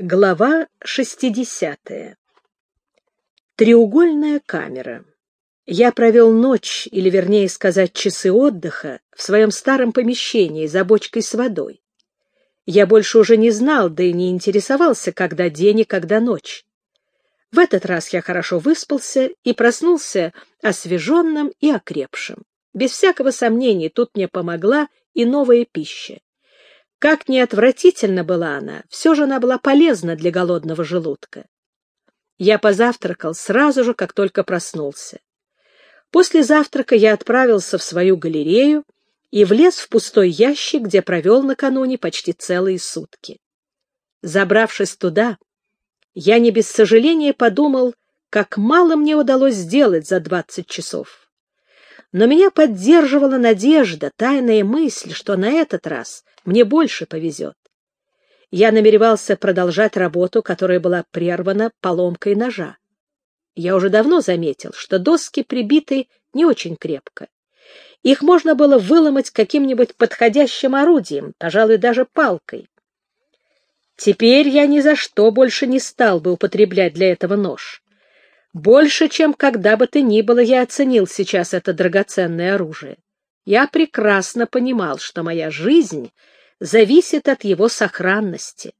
Глава 60. Треугольная камера. Я провел ночь, или вернее сказать часы отдыха, в своем старом помещении за бочкой с водой. Я больше уже не знал, да и не интересовался, когда день и когда ночь. В этот раз я хорошо выспался и проснулся освеженным и окрепшим. Без всякого сомнения тут мне помогла и новая пища. Как ни отвратительно была она, все же она была полезна для голодного желудка. Я позавтракал сразу же, как только проснулся. После завтрака я отправился в свою галерею и влез в пустой ящик, где провел накануне почти целые сутки. Забравшись туда, я не без сожаления подумал, как мало мне удалось сделать за двадцать часов. Но меня поддерживала надежда, тайная мысль, что на этот раз мне больше повезет. Я намеревался продолжать работу, которая была прервана поломкой ножа. Я уже давно заметил, что доски прибиты не очень крепко. Их можно было выломать каким-нибудь подходящим орудием, пожалуй, даже палкой. Теперь я ни за что больше не стал бы употреблять для этого нож. Больше, чем когда бы то ни было, я оценил сейчас это драгоценное оружие. Я прекрасно понимал, что моя жизнь зависит от его сохранности.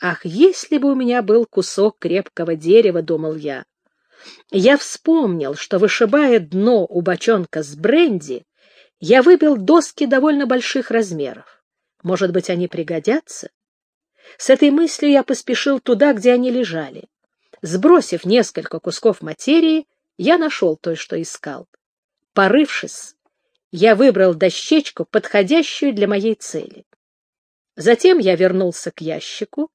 Ах, если бы у меня был кусок крепкого дерева, думал я. Я вспомнил, что, вышибая дно у бочонка с бренди, я выбил доски довольно больших размеров. Может быть, они пригодятся? С этой мыслью я поспешил туда, где они лежали. Сбросив несколько кусков материи, я нашел то, что искал. Порывшись, я выбрал дощечку, подходящую для моей цели. Затем я вернулся к ящику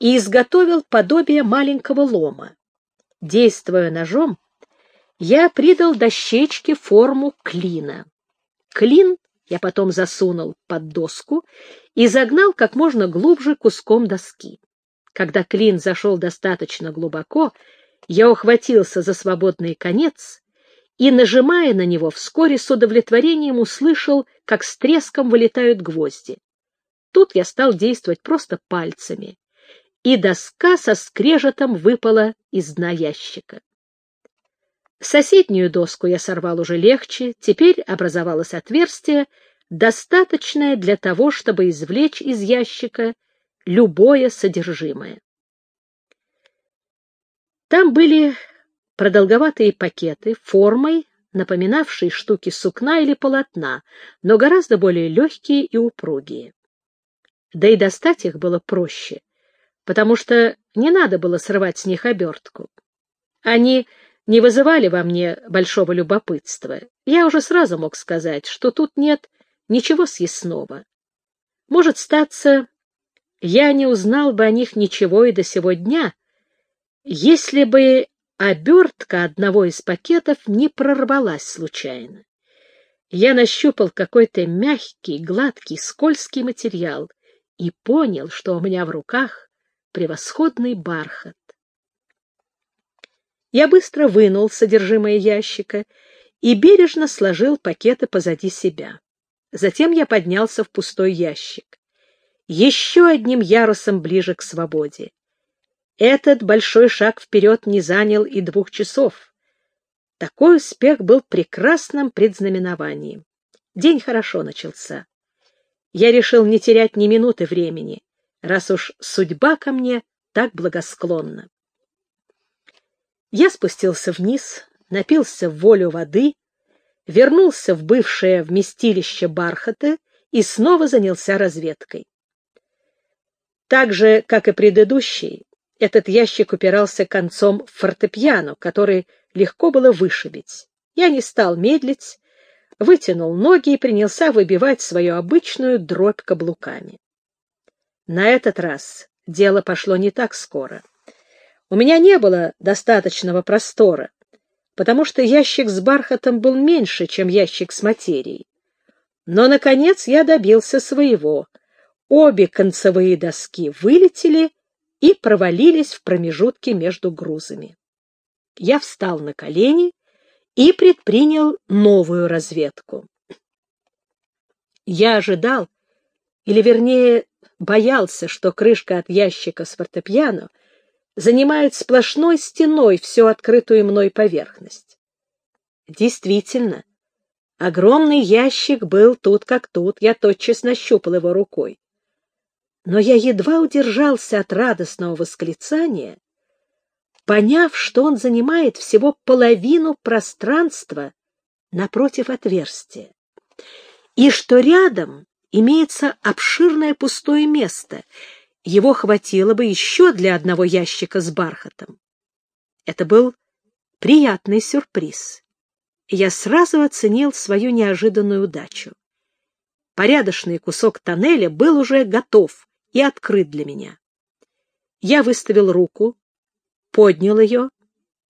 и изготовил подобие маленького лома. Действуя ножом, я придал дощечке форму клина. Клин я потом засунул под доску и загнал как можно глубже куском доски. Когда клин зашел достаточно глубоко, я ухватился за свободный конец и, нажимая на него, вскоре с удовлетворением услышал, как с треском вылетают гвозди. Тут я стал действовать просто пальцами, и доска со скрежетом выпала из дна ящика. Соседнюю доску я сорвал уже легче, теперь образовалось отверстие, достаточное для того, чтобы извлечь из ящика любое содержимое. Там были продолговатые пакеты формой, напоминавшие штуки сукна или полотна, но гораздо более легкие и упругие да и достать их было проще, потому что не надо было срывать с них обертку. Они не вызывали во мне большого любопытства. Я уже сразу мог сказать, что тут нет ничего съестного. Может статься, я не узнал бы о них ничего и до сего дня, если бы обертка одного из пакетов не прорвалась случайно. Я нащупал какой-то мягкий, гладкий, скользкий материал и понял, что у меня в руках превосходный бархат. Я быстро вынул содержимое ящика и бережно сложил пакеты позади себя. Затем я поднялся в пустой ящик. Еще одним ярусом ближе к свободе. Этот большой шаг вперед не занял и двух часов. Такой успех был прекрасным предзнаменованием. День хорошо начался я решил не терять ни минуты времени, раз уж судьба ко мне так благосклонна. Я спустился вниз, напился в волю воды, вернулся в бывшее вместилище бархата и снова занялся разведкой. Так же, как и предыдущий, этот ящик упирался концом в фортепиано, который легко было вышибить. Я не стал медлить вытянул ноги и принялся выбивать свою обычную дробь каблуками. На этот раз дело пошло не так скоро. У меня не было достаточного простора, потому что ящик с бархатом был меньше, чем ящик с материей. Но, наконец, я добился своего. Обе концевые доски вылетели и провалились в промежутки между грузами. Я встал на колени и предпринял новую разведку. Я ожидал, или вернее боялся, что крышка от ящика с фортепиано занимает сплошной стеной всю открытую мной поверхность. Действительно, огромный ящик был тут как тут, я тотчас нащупал его рукой. Но я едва удержался от радостного восклицания, поняв, что он занимает всего половину пространства напротив отверстия, и что рядом имеется обширное пустое место, его хватило бы еще для одного ящика с бархатом. Это был приятный сюрприз. Я сразу оценил свою неожиданную удачу. Порядочный кусок тоннеля был уже готов и открыт для меня. Я выставил руку, поднял ее.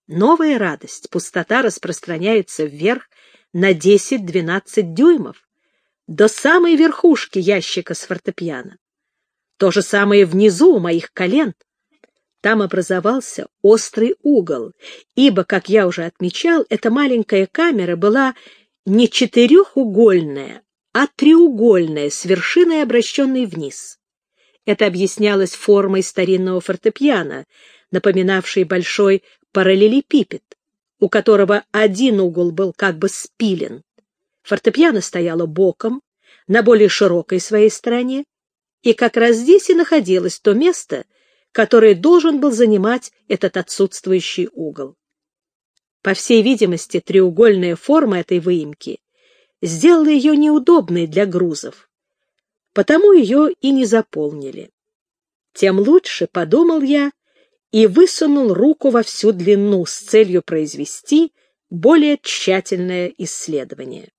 Новая радость, пустота распространяется вверх на 10-12 дюймов, до самой верхушки ящика с фортепиано. То же самое внизу у моих колен. Там образовался острый угол, ибо, как я уже отмечал, эта маленькая камера была не четырехугольная, а треугольная, с вершиной обращенной вниз. Это объяснялось формой старинного фортепиано, напоминавшей большой параллелепипед, у которого один угол был как бы спилен. Фортепиано стояло боком, на более широкой своей стороне, и как раз здесь и находилось то место, которое должен был занимать этот отсутствующий угол. По всей видимости, треугольная форма этой выемки сделала ее неудобной для грузов, потому ее и не заполнили. Тем лучше, подумал я, и высунул руку во всю длину с целью произвести более тщательное исследование.